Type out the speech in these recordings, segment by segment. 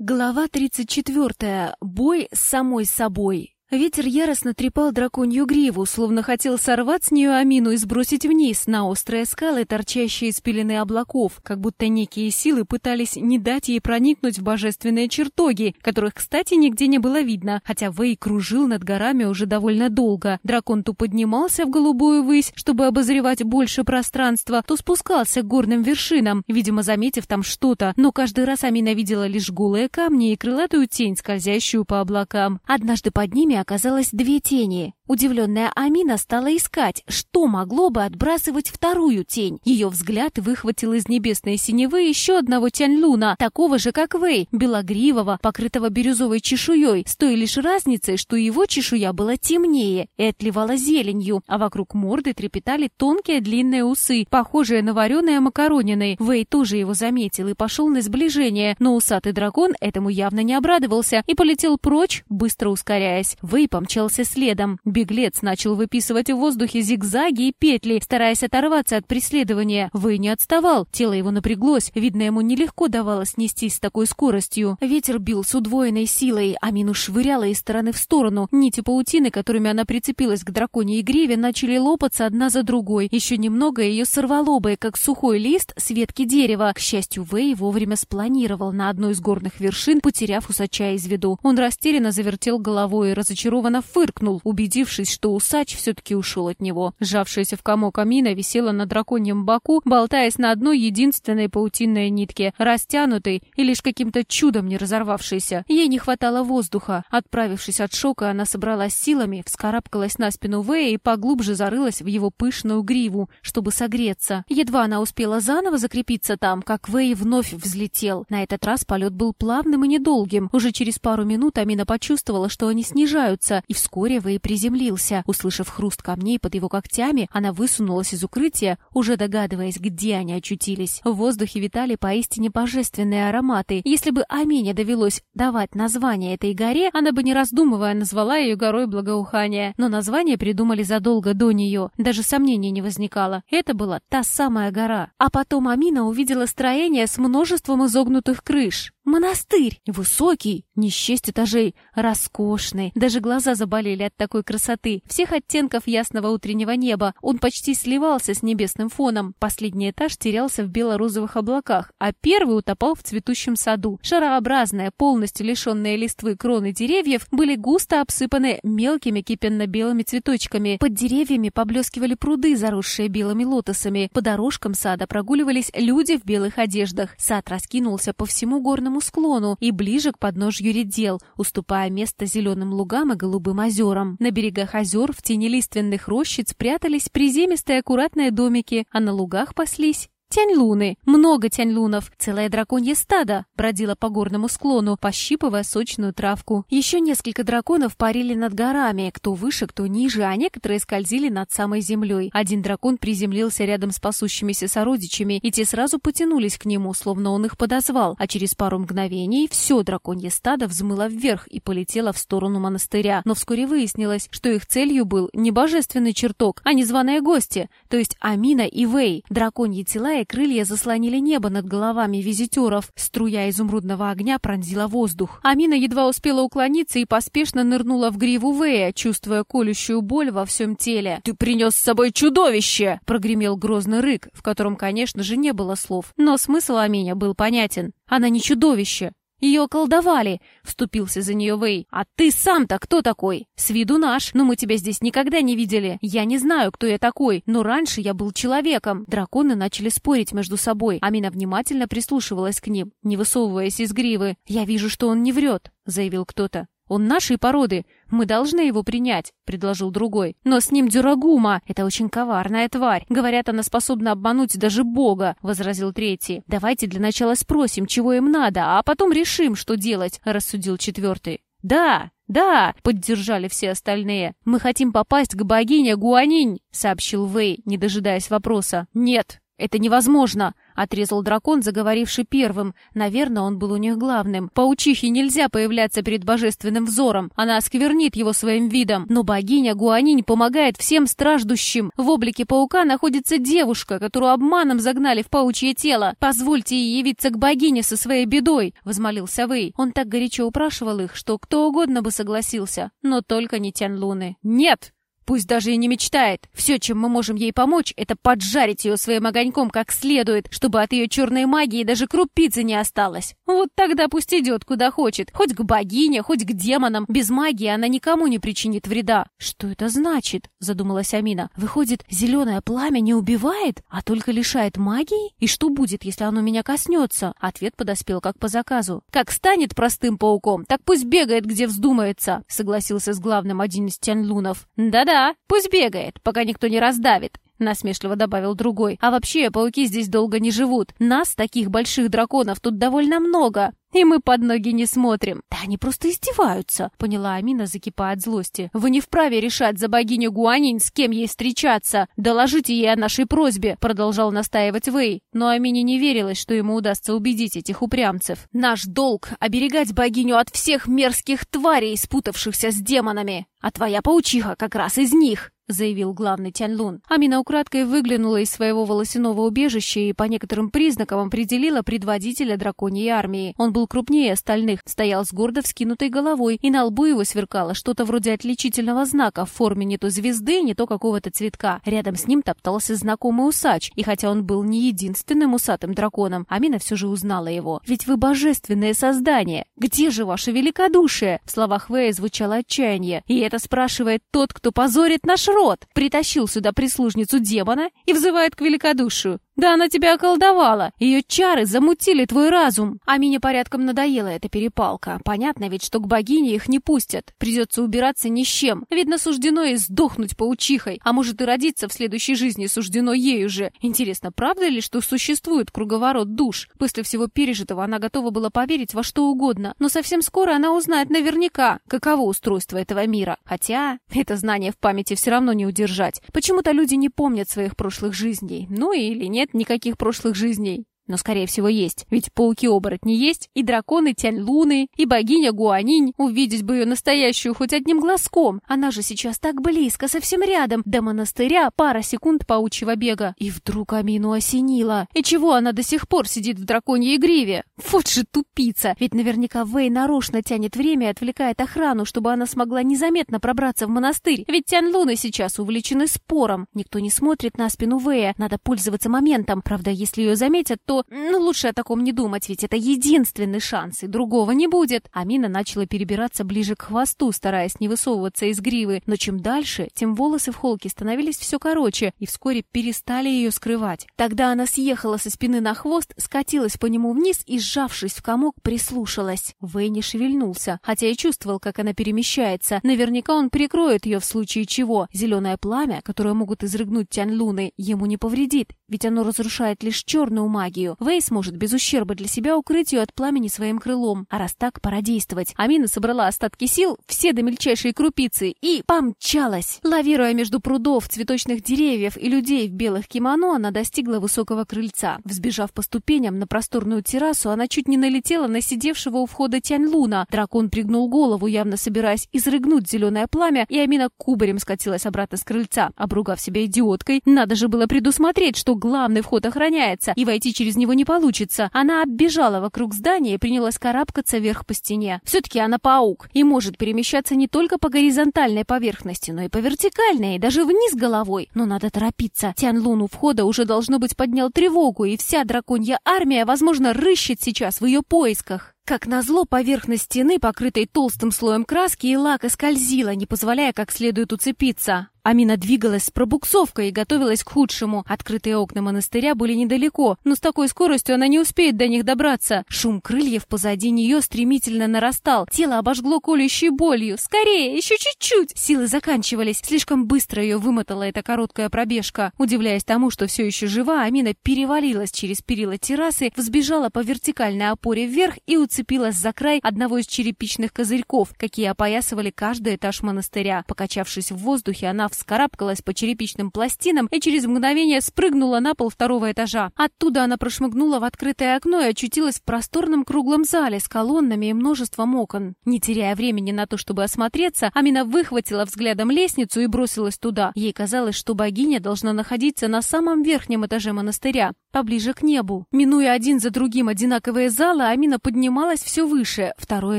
Глава 34. Бой с самой собой. Ветер яростно трепал драконью гриву, словно хотел сорвать с нее Амину и сбросить вниз на острые скалы, торчащие из пелены облаков, как будто некие силы пытались не дать ей проникнуть в божественные чертоги, которых, кстати, нигде не было видно, хотя Вэй кружил над горами уже довольно долго. Дракон то поднимался в голубую высь, чтобы обозревать больше пространства, то спускался к горным вершинам, видимо, заметив там что-то, но каждый раз Амина видела лишь голые камни и крылатую тень, скользящую по облакам. Однажды под ними оказалось две тени. Удивленная Амина стала искать, что могло бы отбрасывать вторую тень. Ее взгляд выхватил из небесной синевы еще одного Тянь-Луна, такого же, как Вэй, белогривого, покрытого бирюзовой чешуей, с той лишь разницей, что его чешуя была темнее и отливала зеленью, а вокруг морды трепетали тонкие длинные усы, похожие на вареные макаронины. Вэй тоже его заметил и пошел на сближение, но усатый дракон этому явно не обрадовался и полетел прочь, быстро ускоряясь. Вэй помчался следом. Беглец начал выписывать в воздухе зигзаги и петли, стараясь оторваться от преследования. Вэй не отставал, тело его напряглось, видно, ему нелегко давалось нестись с такой скоростью. Ветер бил с удвоенной силой, а Мину швыряла из стороны в сторону. Нити паутины, которыми она прицепилась к драконьей гриве, начали лопаться одна за другой. Еще немного ее сорвало бы, как сухой лист с ветки дерева. К счастью, Вэй вовремя спланировал на одной из горных вершин, потеряв усача из виду. Он растерянно завертел головой и разочарованно фыркнул, убедив убедившись, что усач все-таки ушел от него. Сжавшаяся в комок Амина висела на драконьем боку, болтаясь на одной единственной паутинной нитке, растянутой и лишь каким-то чудом не разорвавшейся. Ей не хватало воздуха. Отправившись от шока, она собралась силами, вскарабкалась на спину Вэя и поглубже зарылась в его пышную гриву, чтобы согреться. Едва она успела заново закрепиться там, как Вэй вновь взлетел. На этот раз полет был плавным и недолгим. Уже через пару минут Амина почувствовала, что они снижаются, и вскоре Вэй приземлился приземлился. Услышав хруст камней под его когтями, она высунулась из укрытия, уже догадываясь, где они очутились. В воздухе витали поистине божественные ароматы. Если бы Амине довелось давать название этой горе, она бы не раздумывая назвала ее горой благоухания. Но название придумали задолго до нее. Даже сомнений не возникало. Это была та самая гора. А потом Амина увидела строение с множеством изогнутых крыш. Монастырь! Высокий, не счесть этажей, роскошный. Даже глаза заболели от такой красоты. Всех оттенков ясного утреннего неба. Он почти сливался с небесным фоном. Последний этаж терялся в бело-розовых облаках, а первый утопал в цветущем саду. Шарообразные, полностью лишенные листвы кроны деревьев были густо обсыпаны мелкими кипенно-белыми цветочками. Под деревьями поблескивали пруды, заросшие белыми лотосами. По дорожкам сада прогуливались люди в белых одеждах. Сад раскинулся по всему горному склону и ближе к подножью редел, уступая место зеленым лугам и голубым озерам. На берегах озер в тени лиственных рощиц прятались приземистые аккуратные домики, а на лугах паслись Тянь-луны, много тянь-лунов, целое драконье стадо бродило по горному склону, пощипывая сочную травку. Еще несколько драконов парили над горами, кто выше, кто ниже, а некоторые скользили над самой землей. Один дракон приземлился рядом с пасущимися сородичами, и те сразу потянулись к нему, словно он их подозвал, а через пару мгновений все драконье стадо взмыло вверх и полетело в сторону монастыря. Но вскоре выяснилось, что их целью был не божественный чертог, а незваные гости, то есть Амина и Вэй. Драконьи тела и крылья заслонили небо над головами визитеров. Струя изумрудного огня пронзила воздух. Амина едва успела уклониться и поспешно нырнула в гриву Вэя, чувствуя колющую боль во всем теле. «Ты принес с собой чудовище!» — прогремел грозный рык, в котором, конечно же, не было слов. Но смысл Аминя был понятен. Она не чудовище. «Ее колдовали!» — вступился за нее Вэй. «А ты сам-то кто такой?» «С виду наш, но мы тебя здесь никогда не видели. Я не знаю, кто я такой, но раньше я был человеком». Драконы начали спорить между собой. Амина внимательно прислушивалась к ним, не высовываясь из гривы. «Я вижу, что он не врет», — заявил кто-то. «Он нашей породы. Мы должны его принять», — предложил другой. «Но с ним Дюрагума. Это очень коварная тварь. Говорят, она способна обмануть даже Бога», — возразил третий. «Давайте для начала спросим, чего им надо, а потом решим, что делать», — рассудил четвертый. «Да, да!» — поддержали все остальные. «Мы хотим попасть к богине Гуанинь», — сообщил Вэй, не дожидаясь вопроса. «Нет, Это невозможно!» — отрезал дракон, заговоривший первым. Наверное, он был у них главным. Паучихе нельзя появляться перед божественным взором. Она осквернит его своим видом. Но богиня Гуанинь помогает всем страждущим. В облике паука находится девушка, которую обманом загнали в паучье тело. Позвольте ей явиться к богине со своей бедой!» — возмолился Вэй. Он так горячо упрашивал их, что кто угодно бы согласился. Но только не Тянь Луны. «Нет!» Пусть даже и не мечтает. Все, чем мы можем ей помочь, это поджарить ее своим огоньком как следует, чтобы от ее черной магии даже крупицы не осталось. Вот тогда пусть идет куда хочет. Хоть к богине, хоть к демонам. Без магии она никому не причинит вреда. Что это значит? Задумалась Амина. Выходит, зеленое пламя не убивает, а только лишает магии? И что будет, если оно меня коснется? Ответ подоспел как по заказу. Как станет простым пауком, так пусть бегает, где вздумается, согласился с главным один из Тяньлунов. Да-да, «Да, пусть бегает, пока никто не раздавит», — насмешливо добавил другой. «А вообще, пауки здесь долго не живут. Нас, таких больших драконов, тут довольно много. И мы под ноги не смотрим. Да они просто издеваются, поняла Амина, закипая от злости. Вы не вправе решать за богиню Гуанинь, с кем ей встречаться. Доложите ей о нашей просьбе, продолжал настаивать Вэй. Но Амине не верилось, что ему удастся убедить этих упрямцев. Наш долг — оберегать богиню от всех мерзких тварей, спутавшихся с демонами. А твоя паучиха как раз из них заявил главный Тяньлун. Амина украдкой выглянула из своего волосяного убежища и по некоторым признакам определила предводителя драконьей армии. Он был крупнее остальных, стоял с гордо вскинутой головой, и на лбу его сверкало что-то вроде отличительного знака в форме не то звезды, не то какого-то цветка. Рядом с ним топтался знакомый усач, и хотя он был не единственным усатым драконом, Амина все же узнала его. «Ведь вы божественное создание! Где же ваше великодушие?» В словах Вэя звучало отчаяние. «И это спрашивает тот, кто позорит наш род!» Рот, притащил сюда прислужницу демона и взывает к великодушию. Да она тебя околдовала. Ее чары замутили твой разум. А мне порядком надоела эта перепалка. Понятно ведь, что к богине их не пустят. Придется убираться ни с чем. Видно, суждено и сдохнуть паучихой. А может и родиться в следующей жизни суждено ею же. Интересно, правда ли, что существует круговорот душ? После всего пережитого она готова была поверить во что угодно. Но совсем скоро она узнает наверняка, каково устройство этого мира. Хотя это знание в памяти все равно не удержать. Почему-то люди не помнят своих прошлых жизней. Ну или нет нет никаких прошлых жизней. Но, скорее всего, есть. Ведь пауки-оборотни есть, и драконы Тянь-Луны, и богиня Гуанинь. Увидеть бы ее настоящую хоть одним глазком. Она же сейчас так близко, совсем рядом. До монастыря пара секунд паучьего бега. И вдруг Амину осенило. И чего она до сих пор сидит в драконьей гриве? Вот же тупица. Ведь наверняка Вэй нарочно тянет время и отвлекает охрану, чтобы она смогла незаметно пробраться в монастырь. Ведь Тянь-Луны сейчас увлечены спором. Никто не смотрит на спину Вэя. Надо пользоваться моментом. Правда, если ее заметят, то ну, лучше о таком не думать, ведь это единственный шанс, и другого не будет. Амина начала перебираться ближе к хвосту, стараясь не высовываться из гривы, но чем дальше, тем волосы в холке становились все короче и вскоре перестали ее скрывать. Тогда она съехала со спины на хвост, скатилась по нему вниз и, сжавшись в комок, прислушалась. Вэй не шевельнулся, хотя и чувствовал, как она перемещается. Наверняка он прикроет ее в случае чего. Зеленое пламя, которое могут изрыгнуть Тянь Луны, ему не повредит, ведь оно разрушает лишь черную магию, магию. Вэй сможет без ущерба для себя укрыть ее от пламени своим крылом. А раз так, пора действовать. Амина собрала остатки сил, все до мельчайшей крупицы, и помчалась. Лавируя между прудов, цветочных деревьев и людей в белых кимоно, она достигла высокого крыльца. Взбежав по ступеням на просторную террасу, она чуть не налетела на сидевшего у входа Тянь-Луна. Дракон пригнул голову, явно собираясь изрыгнуть зеленое пламя, и Амина кубарем скатилась обратно с крыльца, обругав себя идиоткой. Надо же было предусмотреть, что главный вход охраняется, и войти через него не получится. Она оббежала вокруг здания и принялась карабкаться вверх по стене. Все-таки она паук и может перемещаться не только по горизонтальной поверхности, но и по вертикальной, и даже вниз головой. Но надо торопиться. Тян Лун у входа уже должно быть поднял тревогу, и вся драконья армия, возможно, рыщет сейчас в ее поисках. Как назло, поверхность стены, покрытой толстым слоем краски и лака, скользила, не позволяя как следует уцепиться. Амина двигалась с пробуксовкой и готовилась к худшему. Открытые окна монастыря были недалеко, но с такой скоростью она не успеет до них добраться. Шум крыльев позади нее стремительно нарастал. Тело обожгло колющей болью. «Скорее! Еще чуть-чуть!» Силы заканчивались. Слишком быстро ее вымотала эта короткая пробежка. Удивляясь тому, что все еще жива, Амина перевалилась через перила террасы, взбежала по вертикальной опоре вверх и уцепилась за край одного из черепичных козырьков, какие опоясывали каждый этаж монастыря. Покачавшись в воздухе, она Она вскарабкалась по черепичным пластинам и через мгновение спрыгнула на пол второго этажа. Оттуда она прошмыгнула в открытое окно и очутилась в просторном круглом зале с колоннами и множеством окон. Не теряя времени на то, чтобы осмотреться, Амина выхватила взглядом лестницу и бросилась туда. Ей казалось, что богиня должна находиться на самом верхнем этаже монастыря, поближе к небу. Минуя один за другим одинаковые залы, Амина поднималась все выше. Второй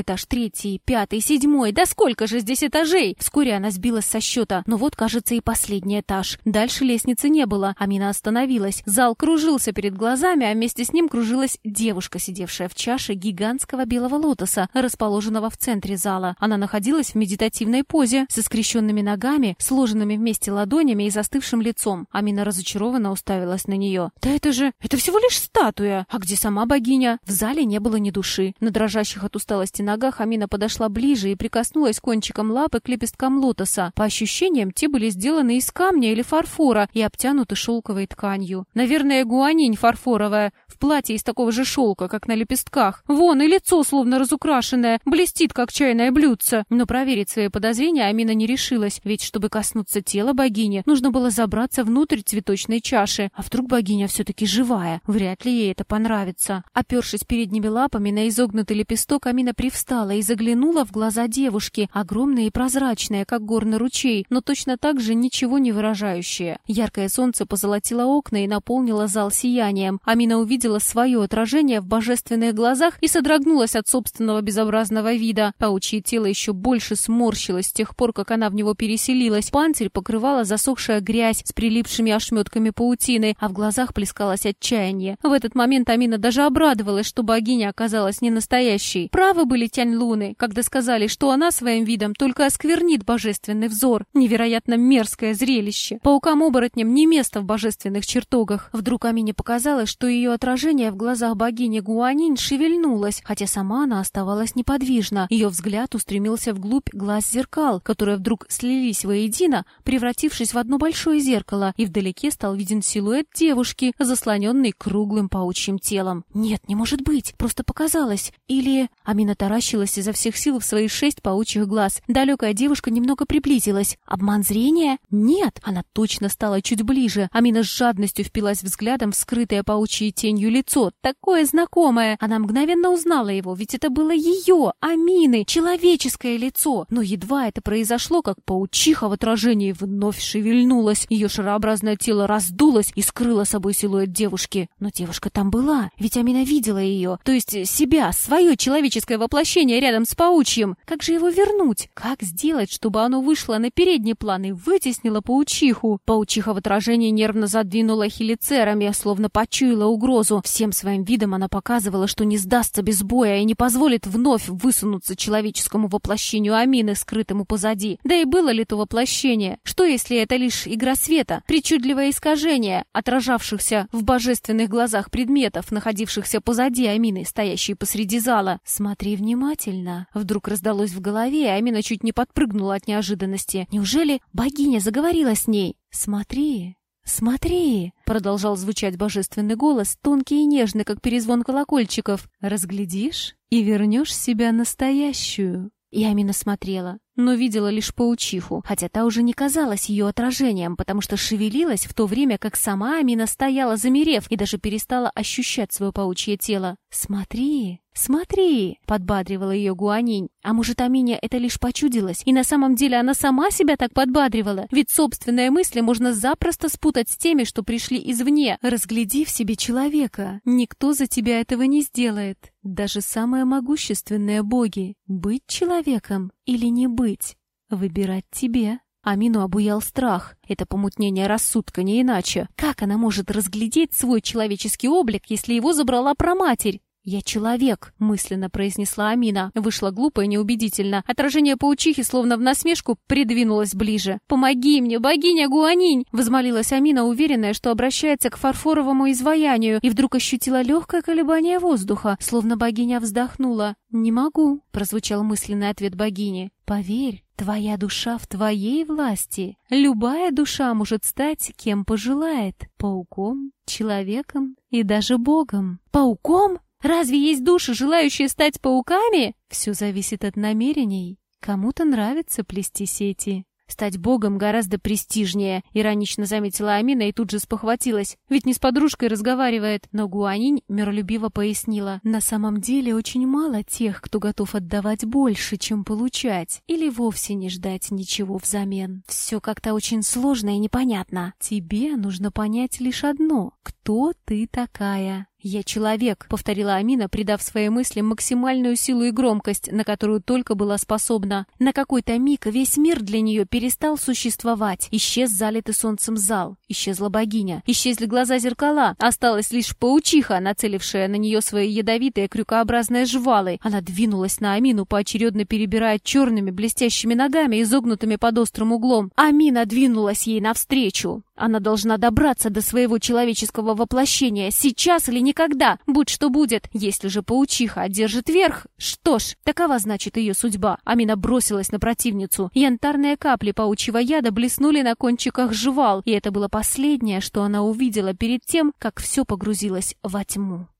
этаж, третий, пятый, седьмой. Да сколько же здесь этажей? Вскоре она сбилась со счета. Но вот, кажется, и последний этаж. Дальше лестницы не было. Амина остановилась. Зал кружился перед глазами, а вместе с ним кружилась девушка, сидевшая в чаше гигантского белого лотоса, расположенного в центре зала. Она находилась в медитативной позе, со скрещенными ногами, сложенными вместе ладонями и застывшим лицом. Амина разочарованно уставилась на нее. «Да это же... это всего лишь статуя! А где сама богиня?» В зале не было ни души. На дрожащих от усталости ногах Амина подошла ближе и прикоснулась кончиком лапы к лепесткам лотоса. По ощущениям, те были сделаны из камня или фарфора и обтянуты шелковой тканью. Наверное, гуанинь фарфоровая, в платье из такого же шелка, как на лепестках. Вон, и лицо словно разукрашенное, блестит, как чайное блюдце. Но проверить свои подозрения Амина не решилась, ведь чтобы коснуться тела богини, нужно было забраться внутрь цветочной чаши. А вдруг богиня все-таки живая? Вряд ли ей это понравится. Опершись передними лапами на изогнутый лепесток, Амина привстала и заглянула в глаза девушки, огромные и прозрачные, как горный ручей, но точно так же ничего не выражающие. Яркое солнце позолотило окна и наполнило зал сиянием. Амина увидела свое отражение в божественных глазах и содрогнулась от собственного безобразного вида. Паучье тело еще больше сморщилось с тех пор, как она в него переселилась. Панцирь покрывала засохшая грязь с прилипшими ошметками паутины, а в глазах плескалось отчаяние. В этот момент Амина даже обрадовалась, что богиня оказалась не настоящей. Правы были Тянь Луны, когда сказали, что она своим видом только осквернит божественный взор. Невероятно мерзкое зрелище. Паукам-оборотням не место в божественных чертогах. Вдруг Амине показалось, что ее отражение в глазах богини Гуанинь шевельнулось, хотя сама она оставалась неподвижна. Ее взгляд устремился вглубь глаз зеркал, которые вдруг слились воедино, превратившись в одно большое зеркало, и вдалеке стал виден силуэт девушки, заслоненный круглым паучьим телом. Нет, не может быть, просто показалось. Или... Амина таращилась изо всех сил в свои шесть паучьих глаз. Далекая девушка немного приблизилась. Обман зрения? Нет, она точно стала чуть ближе. Амина с жадностью впилась взглядом в скрытое паучьей тенью лицо. Такое знакомое. Она мгновенно узнала его, ведь это было ее, Амины, человеческое лицо. Но едва это произошло, как паучиха в отражении вновь шевельнулась. Ее шарообразное тело раздулось и скрыло собой силуэт девушки. Но девушка там была, ведь Амина видела ее, то есть себя, свое человеческое воплощение рядом с паучьим. Как же его вернуть? Как сделать, чтобы оно вышло на передний план и вытеснило паучиху? Паучиха в отражении нервно задвинула хелицерами, словно почуяла угрозу. Всем своим видом она показывала, что не сдастся без боя и не позволит вновь высунуться человеческому воплощению Амины, скрытому позади. Да и было ли то воплощение? Что, если это лишь игра света, причудливое искажение, отражавшихся в божественных глазах предметов, находившихся позади Амины, стоящей посреди зала? Смотри внимательно. Вдруг раздалось в голове, и Амина чуть не подпрыгнула от неожиданности. Неужели богиня заговорила с ней? Смотри, «Смотри!» — продолжал звучать божественный голос, тонкий и нежный, как перезвон колокольчиков. «Разглядишь и вернешь себя настоящую». И Амина смотрела, но видела лишь паучиху, хотя та уже не казалась ее отражением, потому что шевелилась в то время, как сама Амина стояла, замерев, и даже перестала ощущать свое паучье тело. «Смотри, смотри!» — подбадривала ее Гуанинь. А может, Амине это лишь почудилось, и на самом деле она сама себя так подбадривала? Ведь собственные мысли можно запросто спутать с теми, что пришли извне. Разгляди в себе человека. Никто за тебя этого не сделает. Даже самые могущественные боги. Быть человеком или не быть? Выбирать тебе. Амину обуял страх. Это помутнение рассудка, не иначе. Как она может разглядеть свой человеческий облик, если его забрала проматерь? «Я человек», — мысленно произнесла Амина. Вышло глупо и неубедительно. Отражение паучихи, словно в насмешку, придвинулось ближе. «Помоги мне, богиня Гуанинь!» — возмолилась Амина, уверенная, что обращается к фарфоровому изваянию, и вдруг ощутила легкое колебание воздуха, словно богиня вздохнула. «Не могу», — прозвучал мысленный ответ богини. «Поверь, твоя душа в твоей власти. Любая душа может стать кем пожелает. Пауком, человеком и даже богом». «Пауком?» Разве есть души, желающие стать пауками? Все зависит от намерений. Кому-то нравится плести сети. Стать богом гораздо престижнее, иронично заметила Амина и тут же спохватилась. Ведь не с подружкой разговаривает. Но Гуанинь миролюбиво пояснила. На самом деле очень мало тех, кто готов отдавать больше, чем получать. Или вовсе не ждать ничего взамен. Все как-то очень сложно и непонятно. Тебе нужно понять лишь одно. Кто ты такая? «Я человек», — повторила Амина, придав своей мысли максимальную силу и громкость, на которую только была способна. На какой-то миг весь мир для нее перестал существовать. Исчез залитый солнцем зал, исчезла богиня, исчезли глаза зеркала, осталась лишь паучиха, нацелившая на нее свои ядовитые крюкообразные жвалы. Она двинулась на Амину, поочередно перебирая черными блестящими ногами, изогнутыми под острым углом. Амина двинулась ей навстречу. Она должна добраться до своего человеческого воплощения, сейчас или никогда, будь что будет. Если же паучиха одержит верх, что ж, такова значит ее судьба. Амина бросилась на противницу. Янтарные капли паучьего яда блеснули на кончиках жвал, и это было последнее, что она увидела перед тем, как все погрузилось во тьму.